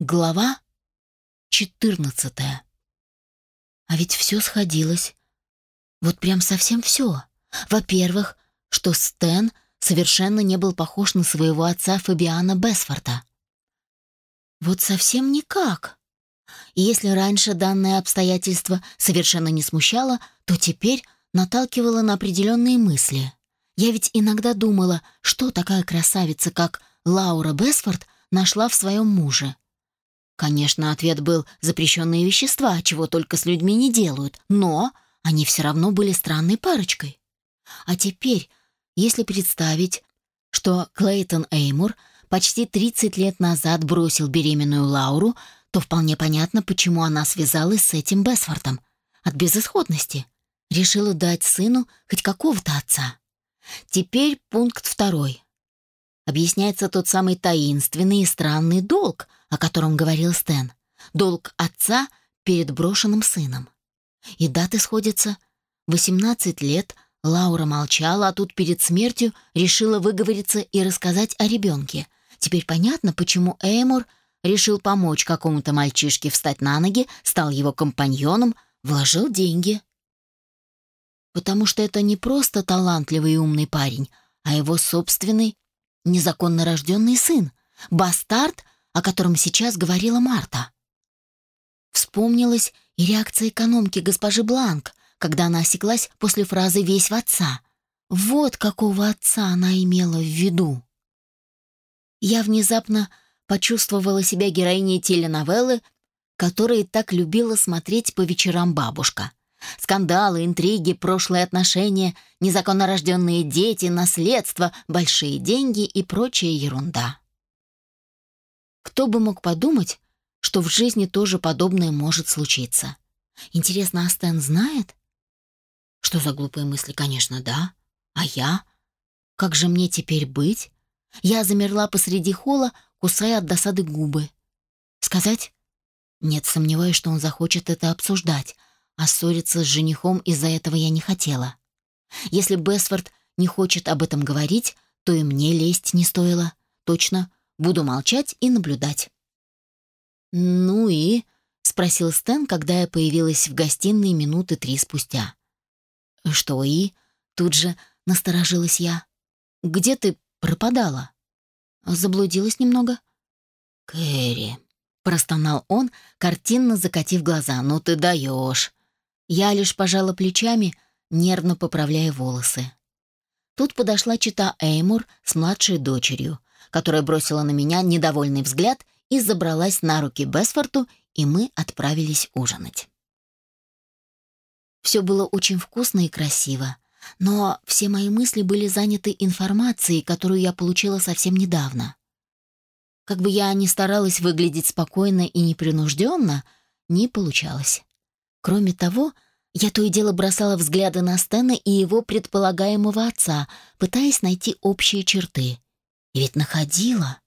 Глава 14. А ведь все сходилось. Вот прям совсем все. Во-первых, что Стэн совершенно не был похож на своего отца Фабиана Бесфорта. Вот совсем никак. И если раньше данное обстоятельство совершенно не смущало, то теперь наталкивало на определенные мысли. Я ведь иногда думала, что такая красавица, как Лаура Бесфорд, нашла в своем муже. Конечно, ответ был запрещенные вещества, чего только с людьми не делают, но они все равно были странной парочкой. А теперь, если представить, что Клейтон Эймур почти 30 лет назад бросил беременную Лауру, то вполне понятно, почему она связалась с этим Бесфортом. От безысходности. Решила дать сыну хоть какого-то отца. Теперь пункт второй. Объясняется тот самый таинственный и странный долг, о котором говорил Стэн. Долг отца перед брошенным сыном. И даты сходятся. 18 лет Лаура молчала, а тут перед смертью решила выговориться и рассказать о ребенке. Теперь понятно, почему Эймур решил помочь какому-то мальчишке встать на ноги, стал его компаньоном, вложил деньги. Потому что это не просто талантливый и умный парень, а его собственный незаконно рожденный сын, бастард, о котором сейчас говорила Марта. Вспомнилась и реакция экономки госпожи Бланк, когда она осеклась после фразы «весь в отца». Вот какого отца она имела в виду. Я внезапно почувствовала себя героиней теленовеллы, которые так любила смотреть по вечерам бабушка — Скандалы, интриги, прошлые отношения, незаконно рожденные дети, наследство, большие деньги и прочая ерунда. Кто бы мог подумать, что в жизни тоже подобное может случиться? Интересно, а Стэн знает? Что за глупые мысли, конечно, да. А я? Как же мне теперь быть? Я замерла посреди холла, кусая от досады губы. Сказать? Нет, сомневаюсь, что он захочет это обсуждать, а ссориться с женихом из-за этого я не хотела. Если Бесфорд не хочет об этом говорить, то и мне лезть не стоило. Точно, буду молчать и наблюдать. «Ну и?» — спросил Стэн, когда я появилась в гостиной минуты три спустя. «Что и?» — тут же насторожилась я. «Где ты пропадала?» «Заблудилась немного». «Кэрри», — простонал он, картинно закатив глаза. «Ну ты даешь!» Я лишь пожала плечами, нервно поправляя волосы. Тут подошла чита Эймур с младшей дочерью, которая бросила на меня недовольный взгляд и забралась на руки Бесфорту, и мы отправились ужинать. Все было очень вкусно и красиво, но все мои мысли были заняты информацией, которую я получила совсем недавно. Как бы я ни старалась выглядеть спокойно и непринужденно, не получалось. Кроме того, я то и дело бросала взгляды на Стэна и его предполагаемого отца, пытаясь найти общие черты. И ведь находила.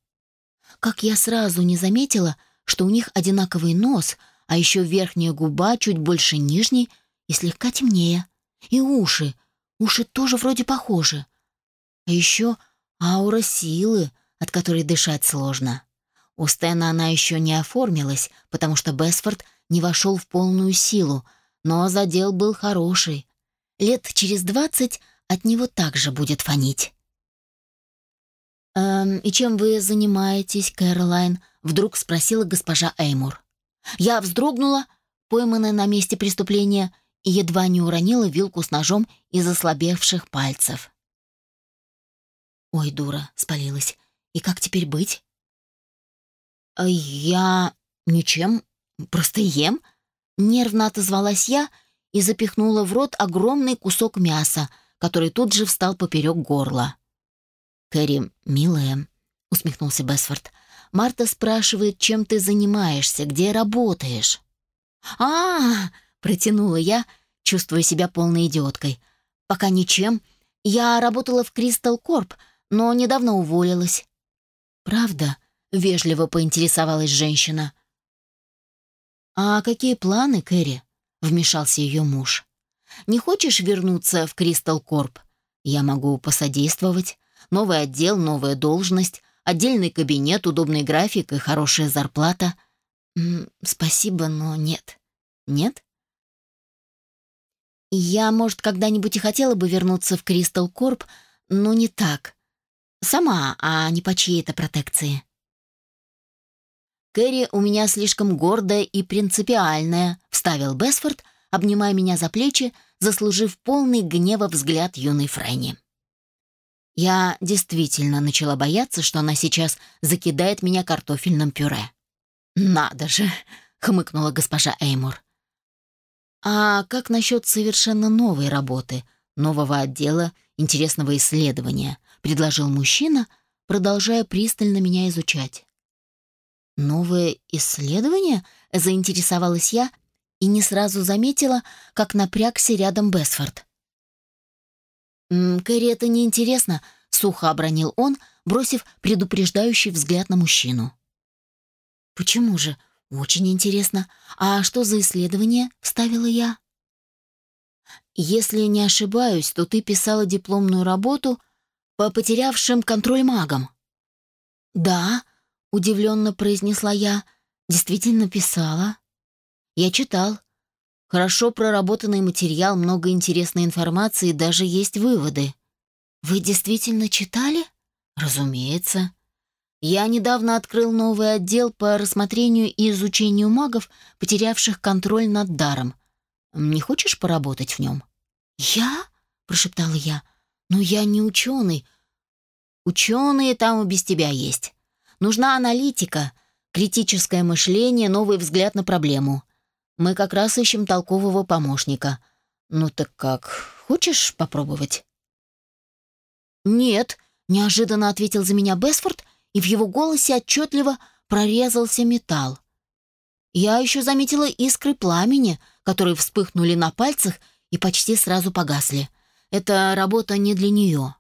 Как я сразу не заметила, что у них одинаковый нос, а еще верхняя губа чуть больше нижней и слегка темнее. И уши. Уши тоже вроде похожи. А еще аура силы, от которой дышать сложно. У Стэна она еще не оформилась, потому что Бесфорд — не вошел в полную силу, но задел был хороший. Лет через двадцать от него также будет фонить. «Эм, «И чем вы занимаетесь, Кэролайн?» — вдруг спросила госпожа Эймур. Я вздрогнула, пойманная на месте преступления, и едва не уронила вилку с ножом из ослабевших пальцев. «Ой, дура!» — спалилась. «И как теперь быть?» «Я... ничем. «Просто ем?» Нервно отозвалась я и запихнула в рот огромный кусок мяса, который тут же встал поперек горла. «Кэрри, милая», — усмехнулся Бесфорд, — «Марта спрашивает, чем ты занимаешься, где работаешь?» «А-а-а!» — протянула я, чувствуя себя полной идиоткой. «Пока ничем. Я работала в Кристал Корп, но недавно уволилась». «Правда?» — вежливо поинтересовалась женщина. «А какие планы, Кэрри?» — вмешался ее муж. «Не хочешь вернуться в Кристал Корп? Я могу посодействовать. Новый отдел, новая должность, отдельный кабинет, удобный график и хорошая зарплата. Спасибо, но нет. Нет? Я, может, когда-нибудь и хотела бы вернуться в Кристал Корп, но не так. Сама, а не по чьей-то протекции. Кэрри у меня слишком гордая и принципиальная, вставил Бесфорд, обнимая меня за плечи, заслужив полный гнева взгляд юной Фрэнни. Я действительно начала бояться, что она сейчас закидает меня картофельным пюре. «Надо же!» — хмыкнула госпожа Эймур. «А как насчет совершенно новой работы, нового отдела, интересного исследования?» — предложил мужчина, продолжая пристально меня изучать. «Новое исследование?» — заинтересовалась я и не сразу заметила, как напрягся рядом Бесфорд. «М «Кэрри это неинтересно», — сухо обронил он, бросив предупреждающий взгляд на мужчину. «Почему же? Очень интересно. А что за исследование?» — вставила я. «Если не ошибаюсь, то ты писала дипломную работу по потерявшим контроль магам». «Да», — удивленно произнесла я, — «действительно писала». «Я читал. Хорошо проработанный материал, много интересной информации, даже есть выводы». «Вы действительно читали?» «Разумеется». Я недавно открыл новый отдел по рассмотрению и изучению магов, потерявших контроль над даром. Не хочешь поработать в нем?» «Я?» — прошептала я. «Но я не ученый». «Ученые там и без тебя есть. Нужна аналитика, критическое мышление, новый взгляд на проблему. Мы как раз ищем толкового помощника. Ну так как, хочешь попробовать?» «Нет», — неожиданно ответил за меня Бесфорд и в его голосе отчетливо прорезался металл. Я еще заметила искры пламени, которые вспыхнули на пальцах и почти сразу погасли. Эта работа не для нее.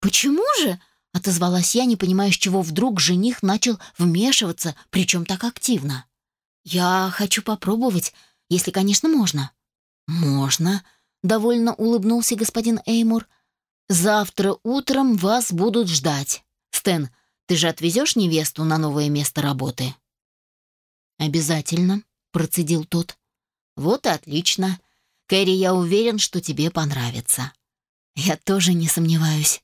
«Почему же?» — отозвалась я, не понимая, с чего вдруг жених начал вмешиваться, причем так активно. «Я хочу попробовать, если, конечно, можно». «Можно», — довольно улыбнулся господин Эймур. «Завтра утром вас будут ждать. Стэн, ты же отвезешь невесту на новое место работы?» «Обязательно», — процедил тот. «Вот и отлично. Кэрри, я уверен, что тебе понравится». «Я тоже не сомневаюсь».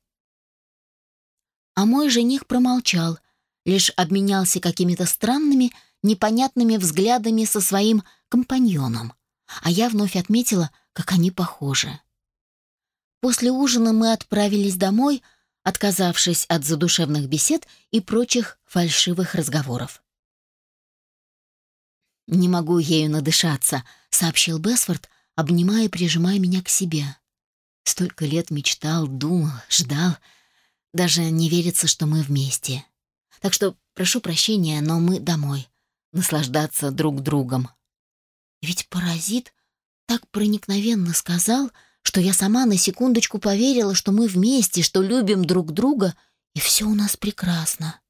А мой жених промолчал, лишь обменялся какими-то странными, непонятными взглядами со своим компаньоном, а я вновь отметила, как они похожи. После ужина мы отправились домой — отказавшись от задушевных бесед и прочих фальшивых разговоров. «Не могу ею надышаться», — сообщил Бесфорд, обнимая и прижимая меня к себе. Столько лет мечтал, думал, ждал. Даже не верится, что мы вместе. Так что прошу прощения, но мы домой. Наслаждаться друг другом. Ведь паразит так проникновенно сказал, что я сама на секундочку поверила, что мы вместе, что любим друг друга, и все у нас прекрасно.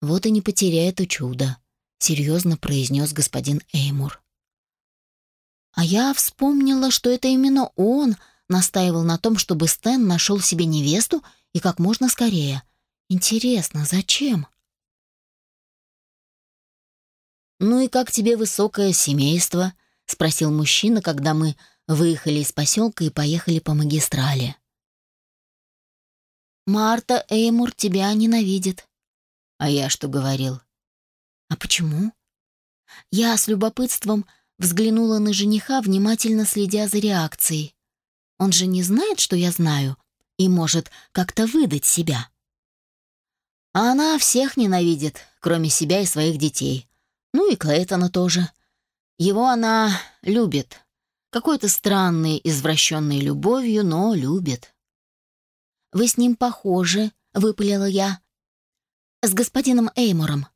«Вот и не потеряй это чудо», — серьезно произнес господин Эймур. А я вспомнила, что это именно он настаивал на том, чтобы Стэн нашел себе невесту и как можно скорее. Интересно, зачем? «Ну и как тебе высокое семейство?» — спросил мужчина, когда мы выехали из поселка и поехали по магистрали. «Марта Эймур тебя ненавидит». «А я что говорил?» «А почему?» Я с любопытством взглянула на жениха, внимательно следя за реакцией. Он же не знает, что я знаю, и может как-то выдать себя. А она всех ненавидит, кроме себя и своих детей. Ну и Клейтона тоже. Его она любит, какой-то странной, извращенной любовью, но любит. «Вы с ним похожи», — выпалила я. «С господином Эймором».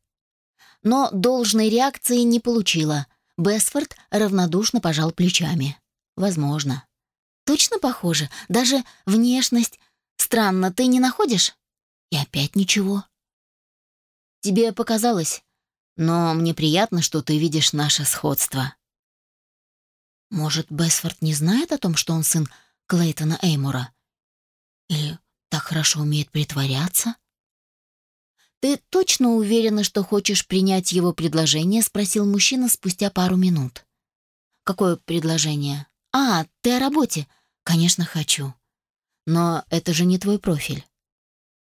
Но должной реакции не получила. Бесфорд равнодушно пожал плечами. «Возможно». «Точно похоже? Даже внешность. Странно, ты не находишь?» И опять ничего. «Тебе показалось, но мне приятно, что ты видишь наше сходство». Может, Бесфорд не знает о том, что он сын Клейтона Эймора? Или так хорошо умеет притворяться? «Ты точно уверена, что хочешь принять его предложение?» — спросил мужчина спустя пару минут. «Какое предложение?» «А, ты о работе?» «Конечно, хочу. Но это же не твой профиль».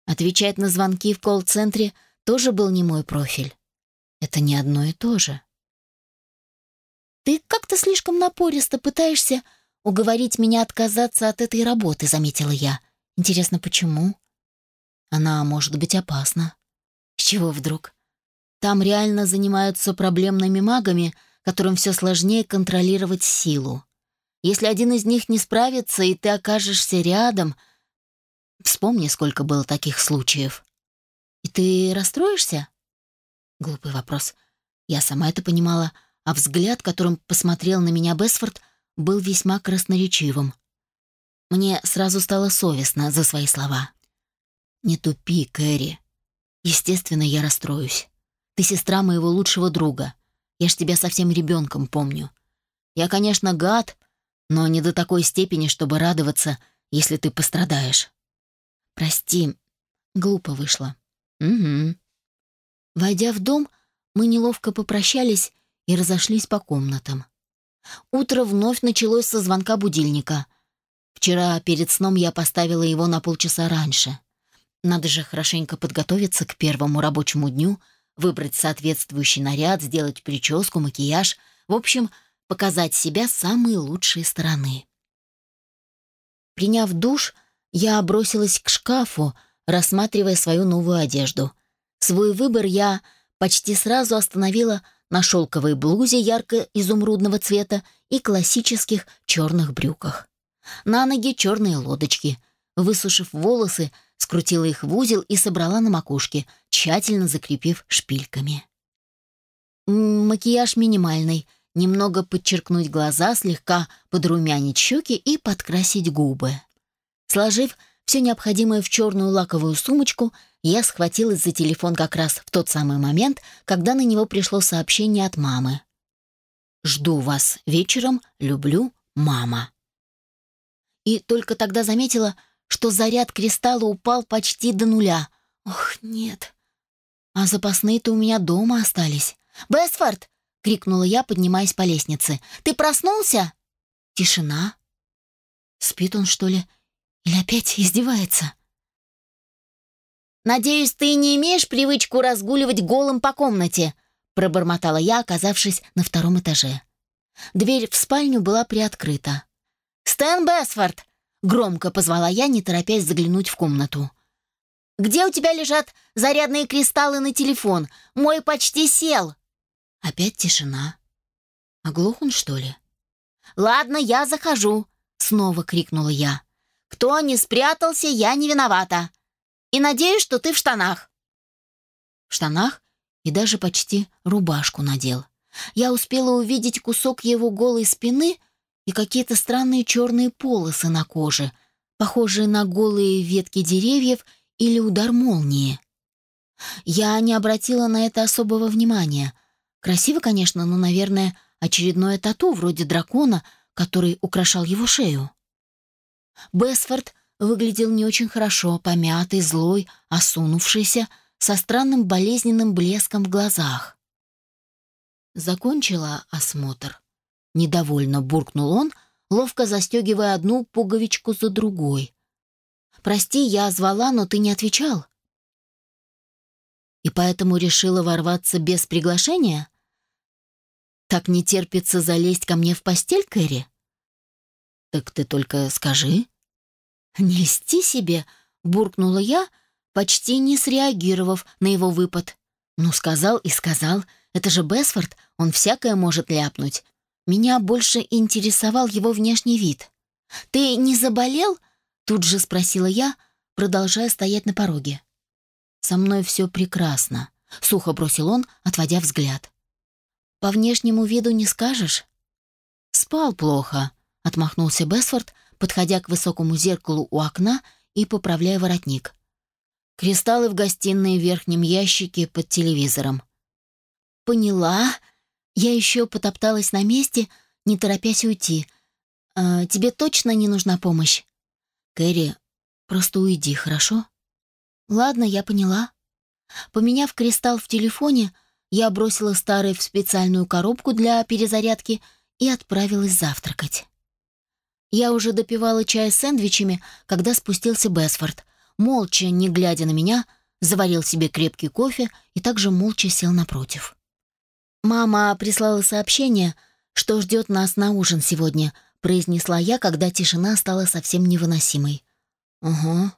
Отвечать на звонки в колл-центре тоже был не мой профиль. Это не одно и то же. «Ты как-то слишком напористо пытаешься уговорить меня отказаться от этой работы», — заметила я. «Интересно, почему?» «Она может быть опасна». «С чего вдруг?» «Там реально занимаются проблемными магами, которым все сложнее контролировать силу. Если один из них не справится, и ты окажешься рядом...» Вспомни, сколько было таких случаев. «И ты расстроишься?» Глупый вопрос. Я сама это понимала, — а взгляд, которым посмотрел на меня Бесфорд, был весьма красноречивым. Мне сразу стало совестно за свои слова. «Не тупи, Кэрри. Естественно, я расстроюсь. Ты сестра моего лучшего друга. Я ж тебя совсем ребенком помню. Я, конечно, гад, но не до такой степени, чтобы радоваться, если ты пострадаешь. Прости, глупо вышло. Угу. Войдя в дом, мы неловко попрощались и разошлись по комнатам. Утро вновь началось со звонка будильника. Вчера перед сном я поставила его на полчаса раньше. Надо же хорошенько подготовиться к первому рабочему дню, выбрать соответствующий наряд, сделать прическу, макияж, в общем, показать себя с самой лучшей стороны. Приняв душ, я бросилась к шкафу, рассматривая свою новую одежду. Свой выбор я почти сразу остановила на шелковой блузе ярко-изумрудного цвета и классических черных брюках. На ноги черные лодочки. Высушив волосы, скрутила их в узел и собрала на макушке, тщательно закрепив шпильками. Макияж минимальный. Немного подчеркнуть глаза, слегка подрумянить щеки и подкрасить губы. Сложив все необходимое в черную лаковую сумочку, я схватилась за телефон как раз в тот самый момент, когда на него пришло сообщение от мамы. «Жду вас вечером, люблю, мама». И только тогда заметила, что заряд кристалла упал почти до нуля. «Ох, нет. А запасные-то у меня дома остались». «Бесфорд!» — крикнула я, поднимаясь по лестнице. «Ты проснулся?» Тишина. Спит он, что ли? Или опять издевается? «Надеюсь, ты не имеешь привычку разгуливать голым по комнате», пробормотала я, оказавшись на втором этаже. Дверь в спальню была приоткрыта. «Стэн Бесфорд!» — громко позвала я, не торопясь заглянуть в комнату. «Где у тебя лежат зарядные кристаллы на телефон? Мой почти сел!» Опять тишина. Оглох он, что ли? «Ладно, я захожу!» — снова крикнула я. «Кто не спрятался, я не виновата. И надеюсь, что ты в штанах». В штанах и даже почти рубашку надел. Я успела увидеть кусок его голой спины и какие-то странные черные полосы на коже, похожие на голые ветки деревьев или удар молнии. Я не обратила на это особого внимания. Красиво, конечно, но, наверное, очередное тату вроде дракона, который украшал его шею. Бесфорд выглядел не очень хорошо, помятый, злой, осунувшийся, со странным болезненным блеском в глазах. Закончила осмотр. Недовольно буркнул он, ловко застегивая одну пуговичку за другой. «Прости, я звала, но ты не отвечал». «И поэтому решила ворваться без приглашения?» «Так не терпится залезть ко мне в постель, Кэрри?» «Так ты только скажи», «Не льсти себе!» — буркнула я, почти не среагировав на его выпад. «Ну, сказал и сказал. Это же Бесфорд, он всякое может ляпнуть. Меня больше интересовал его внешний вид. «Ты не заболел?» — тут же спросила я, продолжая стоять на пороге. «Со мной все прекрасно», — сухо бросил он, отводя взгляд. «По внешнему виду не скажешь?» «Спал плохо», — отмахнулся Бесфорд, подходя к высокому зеркалу у окна и поправляя воротник. Кристаллы в гостиной в верхнем ящике под телевизором. «Поняла». Я еще потопталась на месте, не торопясь уйти. «А тебе точно не нужна помощь?» «Кэрри, просто уйди, хорошо?» «Ладно, я поняла». Поменяв кристалл в телефоне, я бросила старый в специальную коробку для перезарядки и отправилась завтракать. Я уже допивала чай с сэндвичами, когда спустился Бесфорд. Молча, не глядя на меня, заварил себе крепкий кофе и также молча сел напротив. «Мама прислала сообщение, что ждет нас на ужин сегодня», произнесла я, когда тишина стала совсем невыносимой. «Угу».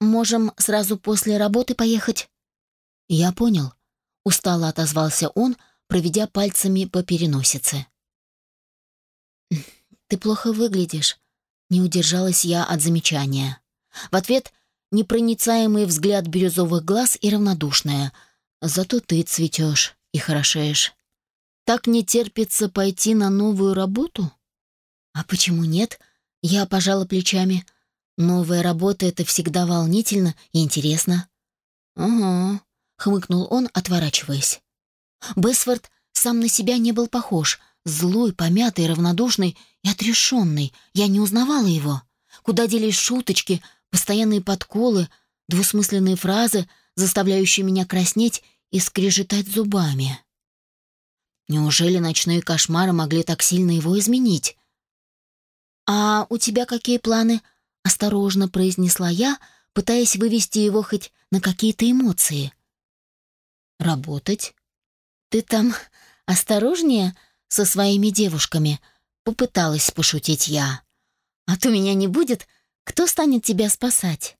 «Можем сразу после работы поехать?» «Я понял», — устало отозвался он, проведя пальцами по переносице. «Ты плохо выглядишь», — не удержалась я от замечания. В ответ непроницаемый взгляд бирюзовых глаз и равнодушная. «Зато ты цветешь и хорошеешь. Так не терпится пойти на новую работу?» «А почему нет?» Я пожала плечами. «Новая работа — это всегда волнительно и интересно». «Угу», — хмыкнул он, отворачиваясь. Бесфорд сам на себя не был похож. Злой, помятый, равнодушный и отрешенный. Я не узнавала его. Куда делись шуточки, постоянные подколы, двусмысленные фразы, заставляющие меня краснеть и скрежетать зубами. Неужели ночные кошмары могли так сильно его изменить? «А у тебя какие планы?» — осторожно произнесла я, пытаясь вывести его хоть на какие-то эмоции. «Работать?» «Ты там осторожнее со своими девушками?» — попыталась пошутить я. «А то меня не будет, кто станет тебя спасать?»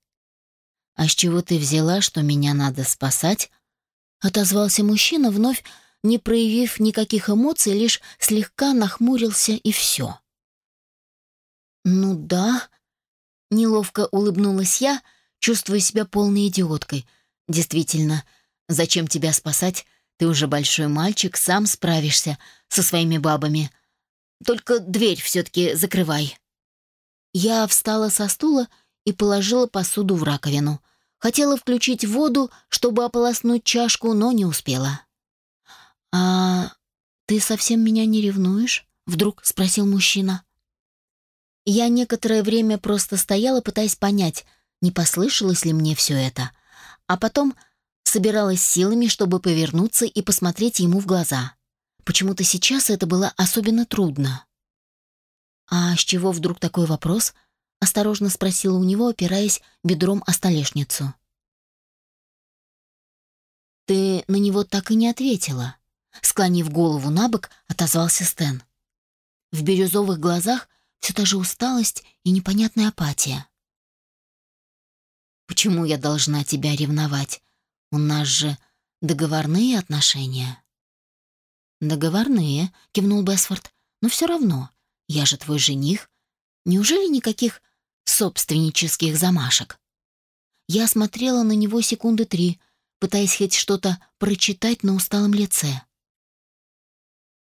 «А с чего ты взяла, что меня надо спасать?» — отозвался мужчина, вновь не проявив никаких эмоций, лишь слегка нахмурился и все. «Ну да», — неловко улыбнулась я, чувствуя себя полной идиоткой. «Действительно, зачем тебя спасать? Ты уже большой мальчик, сам справишься со своими бабами. Только дверь все-таки закрывай». Я встала со стула и положила посуду в раковину. Хотела включить воду, чтобы ополоснуть чашку, но не успела. «А ты совсем меня не ревнуешь?» — вдруг спросил мужчина. Я некоторое время просто стояла, пытаясь понять, не послышалось ли мне все это, а потом собиралась силами, чтобы повернуться и посмотреть ему в глаза. Почему-то сейчас это было особенно трудно. «А с чего вдруг такой вопрос?» — осторожно спросила у него, опираясь бедром о столешницу. «Ты на него так и не ответила», — склонив голову на бок, отозвался Стэн. В бирюзовых глазах все та же усталость и непонятная апатия. «Почему я должна тебя ревновать? У нас же договорные отношения». «Договорные», — кивнул Бесфорд, — «но все равно, я же твой жених. Неужели никаких собственнических замашек?» Я смотрела на него секунды три, пытаясь хоть что-то прочитать на усталом лице.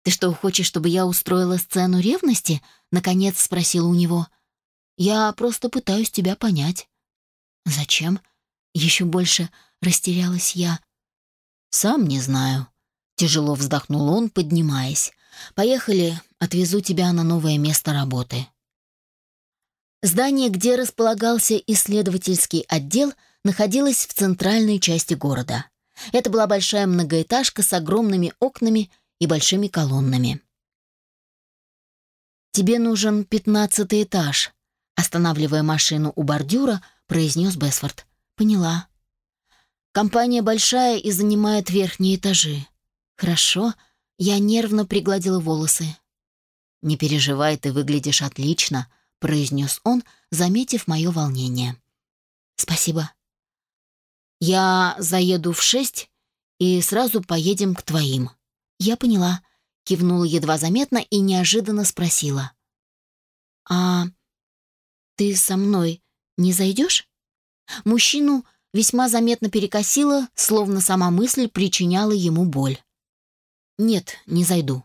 «Ты что, хочешь, чтобы я устроила сцену ревности?» — наконец спросила у него. «Я просто пытаюсь тебя понять». «Зачем?» — еще больше растерялась я. «Сам не знаю». Тяжело вздохнул он, поднимаясь. «Поехали, отвезу тебя на новое место работы». Здание, где располагался исследовательский отдел, находилось в центральной части города. Это была большая многоэтажка с огромными окнами и большими колоннами. «Тебе нужен пятнадцатый этаж», — останавливая машину у бордюра, произнес Бесфорд. «Поняла». «Компания большая и занимает верхние этажи». «Хорошо». Я нервно пригладила волосы. «Не переживай, ты выглядишь отлично», — произнес он, заметив мое волнение. «Спасибо». «Я заеду в шесть и сразу поедем к твоим». «Я поняла», — кивнула едва заметно и неожиданно спросила. «А ты со мной не зайдешь?» Мужчину весьма заметно перекосило, словно сама мысль причиняла ему боль. «Нет, не зайду».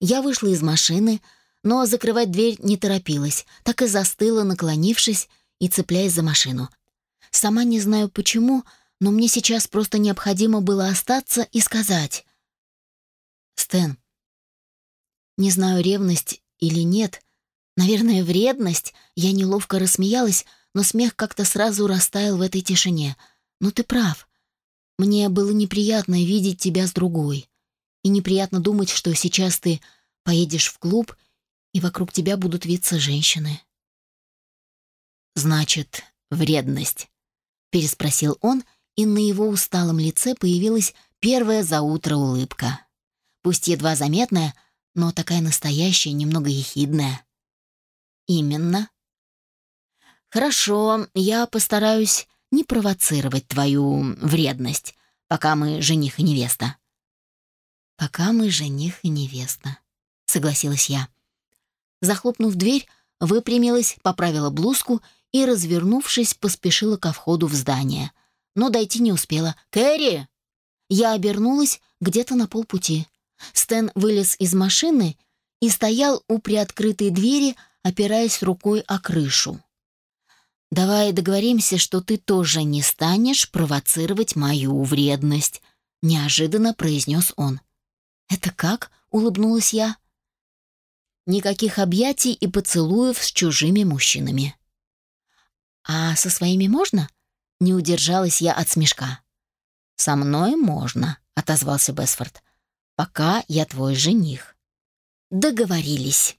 Я вышла из машины, но закрывать дверь не торопилась, так и застыла, наклонившись и цепляясь за машину. Сама не знаю почему, но мне сейчас просто необходимо было остаться и сказать. «Стэн, не знаю, ревность или нет, наверное, вредность». Я неловко рассмеялась, но смех как-то сразу растаял в этой тишине — Но ты прав. Мне было неприятно видеть тебя с другой. И неприятно думать, что сейчас ты поедешь в клуб, и вокруг тебя будут виться женщины. «Значит, вредность?» — переспросил он, и на его усталом лице появилась первая за утро улыбка. Пусть едва заметная, но такая настоящая, немного ехидная. «Именно». «Хорошо, я постараюсь не провоцировать твою вредность, пока мы жених и невеста». «Пока мы жених и невеста», — согласилась я. Захлопнув дверь, выпрямилась, поправила блузку и, развернувшись, поспешила ко входу в здание. Но дойти не успела. «Кэрри!» Я обернулась где-то на полпути. Стэн вылез из машины и стоял у приоткрытой двери, опираясь рукой о крышу. «Давай договоримся, что ты тоже не станешь провоцировать мою вредность», — неожиданно произнес он. «Это как?» — улыбнулась я. «Никаких объятий и поцелуев с чужими мужчинами». «А со своими можно?» — не удержалась я от смешка. «Со мной можно», — отозвался Бесфорд. «Пока я твой жених». «Договорились».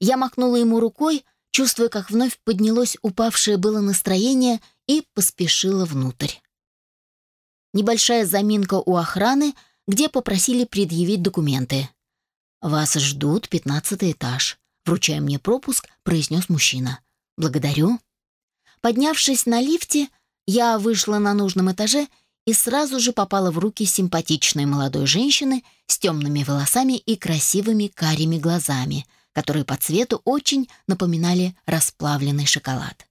Я махнула ему рукой, чувствуя, как вновь поднялось упавшее было настроение, и поспешила внутрь. Небольшая заминка у охраны, где попросили предъявить документы. «Вас ждут, пятнадцатый этаж», — вручая мне пропуск, произнес мужчина. «Благодарю». Поднявшись на лифте, я вышла на нужном этаже и сразу же попала в руки симпатичной молодой женщины с темными волосами и красивыми карими глазами — которые по цвету очень напоминали расплавленный шоколад.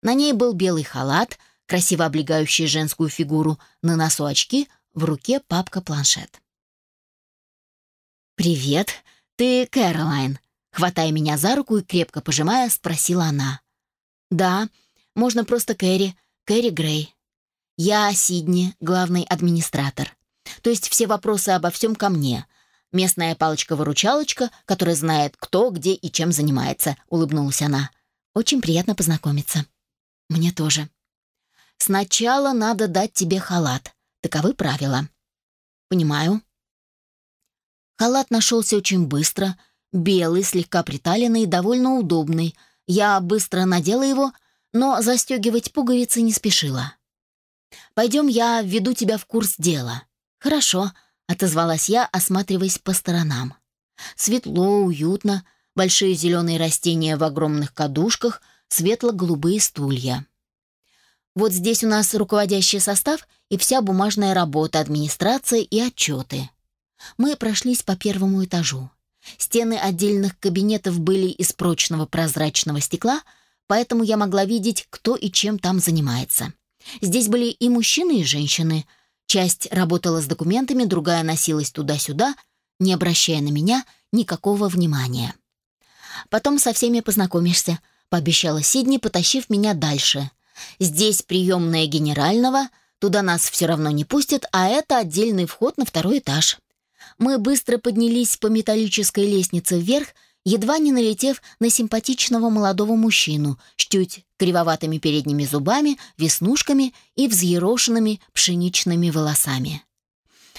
На ней был белый халат, красиво облегающий женскую фигуру, на носу очки, в руке папка-планшет. «Привет, ты Кэролайн», — хватая меня за руку и крепко пожимая, спросила она. «Да, можно просто Кэрри, Кэрри Грей. Я Сидни, главный администратор. То есть все вопросы обо всем ко мне — Местная палочка-выручалочка, которая знает, кто, где и чем занимается», — улыбнулась она. «Очень приятно познакомиться». «Мне тоже». «Сначала надо дать тебе халат. Таковы правила». «Понимаю». Халат нашелся очень быстро, белый, слегка приталенный, довольно удобный. Я быстро надела его, но застегивать пуговицы не спешила. «Пойдем, я введу тебя в курс дела». «Хорошо», отозвалась я, осматриваясь по сторонам. Светло, уютно, большие зеленые растения в огромных кадушках, светло-голубые стулья. Вот здесь у нас руководящий состав и вся бумажная работа, администрация и отчеты. Мы прошлись по первому этажу. Стены отдельных кабинетов были из прочного прозрачного стекла, поэтому я могла видеть, кто и чем там занимается. Здесь были и мужчины, и женщины – Часть работала с документами, другая носилась туда-сюда, не обращая на меня никакого внимания. «Потом со всеми познакомишься», — пообещала Сидни, потащив меня дальше. «Здесь приемная генерального, туда нас все равно не пустят, а это отдельный вход на второй этаж». Мы быстро поднялись по металлической лестнице вверх, едва не налетев на симпатичного молодого мужчину с чуть кривоватыми передними зубами, веснушками и взъерошенными пшеничными волосами.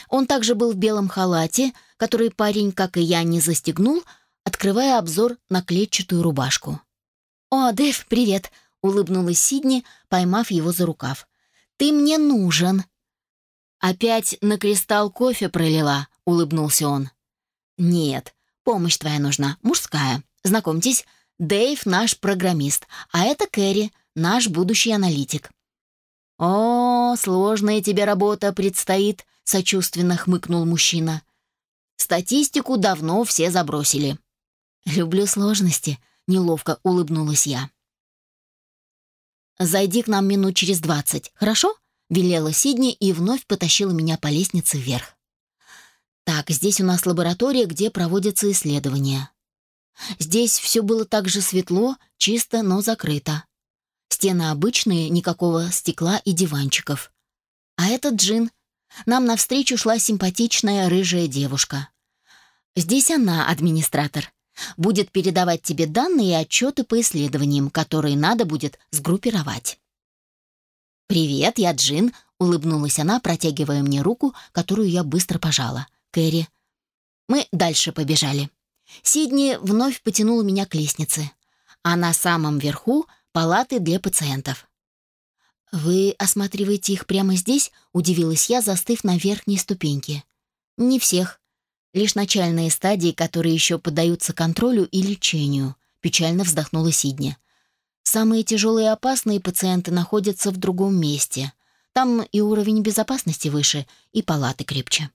Он также был в белом халате, который парень, как и я, не застегнул, открывая обзор на клетчатую рубашку. «О, Дэв, привет!» — улыбнулась Сидни, поймав его за рукав. «Ты мне нужен!» «Опять на кристалл кофе пролила», — улыбнулся он. «Нет, Помощь твоя нужна, мужская. Знакомьтесь, Дэйв наш программист, а это Кэрри, наш будущий аналитик». «О, сложная тебе работа предстоит», — сочувственно хмыкнул мужчина. «Статистику давно все забросили». «Люблю сложности», — неловко улыбнулась я. «Зайди к нам минут через двадцать, хорошо?» — велела Сидни и вновь потащила меня по лестнице вверх. Так, здесь у нас лаборатория, где проводятся исследования. Здесь все было так же светло, чисто, но закрыто. Стены обычные, никакого стекла и диванчиков. А этот джин. Нам навстречу шла симпатичная рыжая девушка. Здесь она, администратор. Будет передавать тебе данные и отчеты по исследованиям, которые надо будет сгруппировать. «Привет, я Джин», — улыбнулась она, протягивая мне руку, которую я быстро пожала. «Кэрри». Мы дальше побежали. Сидни вновь потянула меня к лестнице, а на самом верху — палаты для пациентов. «Вы осматриваете их прямо здесь?» — удивилась я, застыв на верхней ступеньке. «Не всех. Лишь начальные стадии, которые еще поддаются контролю и лечению», — печально вздохнула Сидни. «Самые тяжелые и опасные пациенты находятся в другом месте. Там и уровень безопасности выше, и палаты крепче».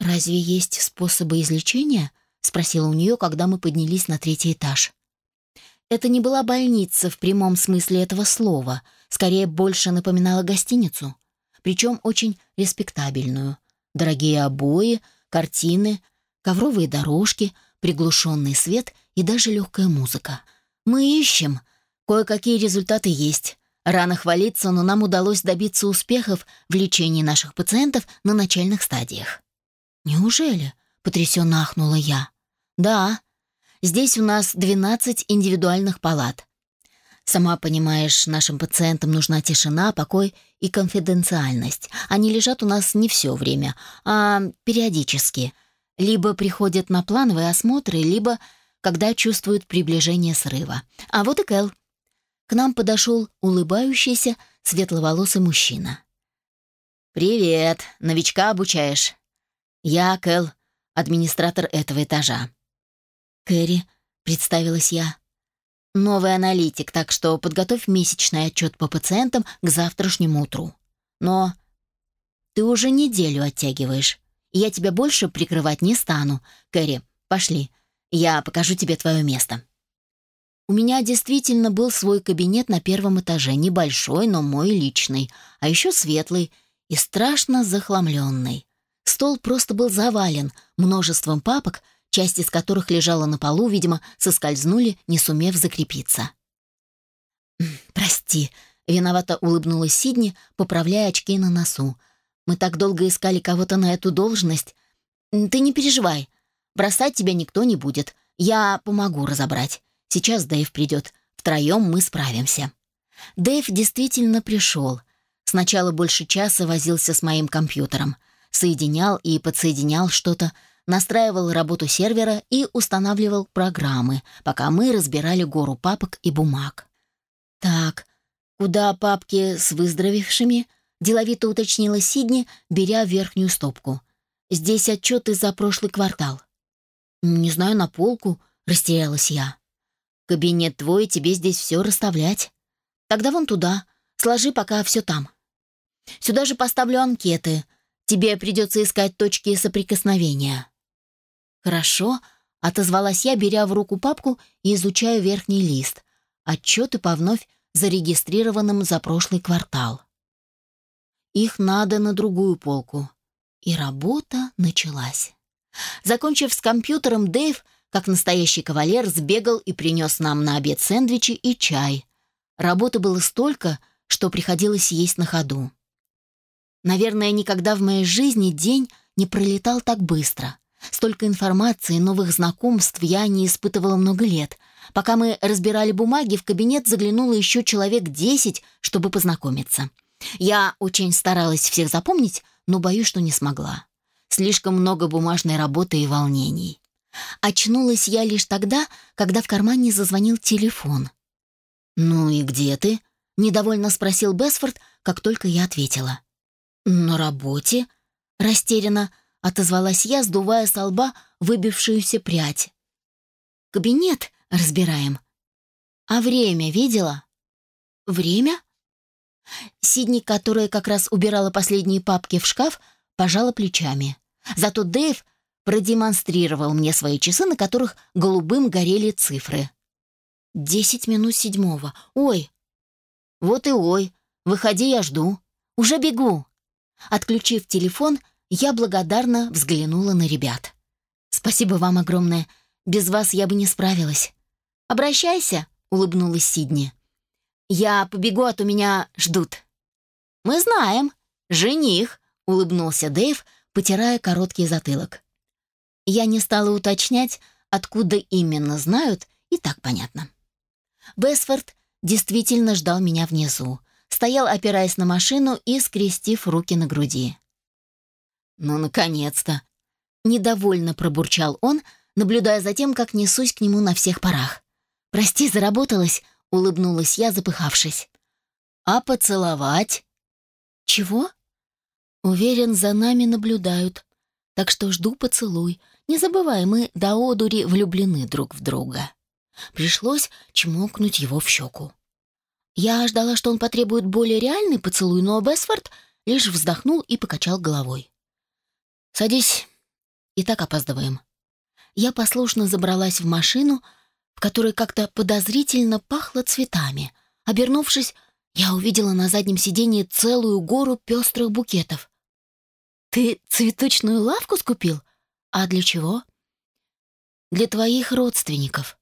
«Разве есть способы излечения?» — спросила у нее, когда мы поднялись на третий этаж. Это не была больница в прямом смысле этого слова — скорее больше напоминала гостиницу, причем очень респектабельную. Дорогие обои, картины, ковровые дорожки, приглушенный свет и даже легкая музыка. Мы ищем. Кое-какие результаты есть. Рано хвалиться, но нам удалось добиться успехов в лечении наших пациентов на начальных стадиях. «Неужели?» — потрясенно ахнула я. «Да. Здесь у нас 12 индивидуальных палат. Сама понимаешь, нашим пациентам нужна тишина, покой и конфиденциальность. Они лежат у нас не все время, а периодически. Либо приходят на плановые осмотры, либо когда чувствуют приближение срыва. А вот и Кэл. К нам подошел улыбающийся, светловолосый мужчина. «Привет, новичка обучаешь?» «Я Кэл, администратор этого этажа». «Кэрри», — представилась я новый аналитик, так что подготовь месячный отчет по пациентам к завтрашнему утру. Но ты уже неделю оттягиваешь. Я тебя больше прикрывать не стану. Кэрри, пошли. Я покажу тебе твое место. У меня действительно был свой кабинет на первом этаже, небольшой, но мой личный, а еще светлый и страшно захламленный. Стол просто был завален множеством папок, часть из которых лежала на полу, видимо, соскользнули, не сумев закрепиться. «Прости», — виновато улыбнулась Сидни, поправляя очки на носу. «Мы так долго искали кого-то на эту должность. Ты не переживай, бросать тебя никто не будет. Я помогу разобрать. Сейчас Дэйв придет. Втроем мы справимся». Дэйв действительно пришел. Сначала больше часа возился с моим компьютером. Соединял и подсоединял что-то, настраивал работу сервера и устанавливал программы, пока мы разбирали гору папок и бумаг. «Так, куда папки с выздоровевшими?» — деловито уточнила Сидни, беря верхнюю стопку. «Здесь отчеты за прошлый квартал». «Не знаю, на полку», — растерялась я. «Кабинет твой, тебе здесь все расставлять. Тогда вон туда, сложи пока все там. Сюда же поставлю анкеты. Тебе придется искать точки соприкосновения». «Хорошо», — отозвалась я, беря в руку папку и изучая верхний лист. Отчеты по вновь зарегистрированным за прошлый квартал. Их надо на другую полку. И работа началась. Закончив с компьютером, Дэйв, как настоящий кавалер, сбегал и принес нам на обед сэндвичи и чай. Работы было столько, что приходилось есть на ходу. Наверное, никогда в моей жизни день не пролетал так быстро — Столько информации, новых знакомств я не испытывала много лет. Пока мы разбирали бумаги, в кабинет заглянуло еще человек десять, чтобы познакомиться. Я очень старалась всех запомнить, но боюсь, что не смогла. Слишком много бумажной работы и волнений. Очнулась я лишь тогда, когда в кармане зазвонил телефон. «Ну и где ты?» — недовольно спросил Бесфорд, как только я ответила. «На работе?» — растерянно — отозвалась я, сдувая с лба выбившуюся прядь. «Кабинет разбираем». «А время видела?» «Время?» Сидни, которая как раз убирала последние папки в шкаф, пожала плечами. Зато Дэйв продемонстрировал мне свои часы, на которых голубым горели цифры. «Десять минут седьмого. Ой!» «Вот и ой! Выходи, я жду. Уже бегу!» Отключив телефон, я благодарно взглянула на ребят. «Спасибо вам огромное. Без вас я бы не справилась». «Обращайся», — улыбнулась Сидни. «Я побегу, а то меня ждут». «Мы знаем. Жених», — улыбнулся Дэйв, потирая короткий затылок. Я не стала уточнять, откуда именно знают, и так понятно. Бесфорд действительно ждал меня внизу. Стоял, опираясь на машину и скрестив руки на груди. «Ну, наконец-то!» — недовольно пробурчал он, наблюдая за тем, как несусь к нему на всех парах. «Прости, заработалась», — улыбнулась я, запыхавшись. «А поцеловать?» «Чего?» «Уверен, за нами наблюдают. Так что жду поцелуй. Не забывай, мы до одури влюблены друг в друга». Пришлось чмокнуть его в щеку. Я ждала, что он потребует более реальный поцелуй, но Бесфорд лишь вздохнул и покачал головой. «Садись. И так опаздываем». Я послушно забралась в машину, в которой как-то подозрительно пахло цветами. Обернувшись, я увидела на заднем сиденье целую гору пестрых букетов. «Ты цветочную лавку скупил? А для чего?» «Для твоих родственников».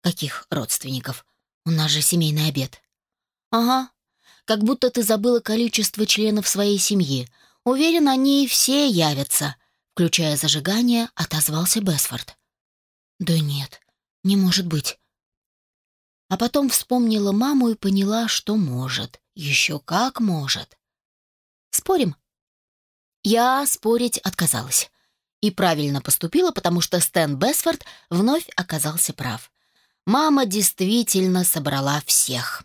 «Каких родственников? У нас же семейный обед». «Ага. Как будто ты забыла количество членов своей семьи. Уверен, они все явятся», — включая зажигание, отозвался Бесфорд. «Да нет, не может быть». А потом вспомнила маму и поняла, что может. Еще как может. «Спорим?» Я спорить отказалась. И правильно поступила, потому что Стэн Бесфорд вновь оказался прав. Мама действительно собрала всех.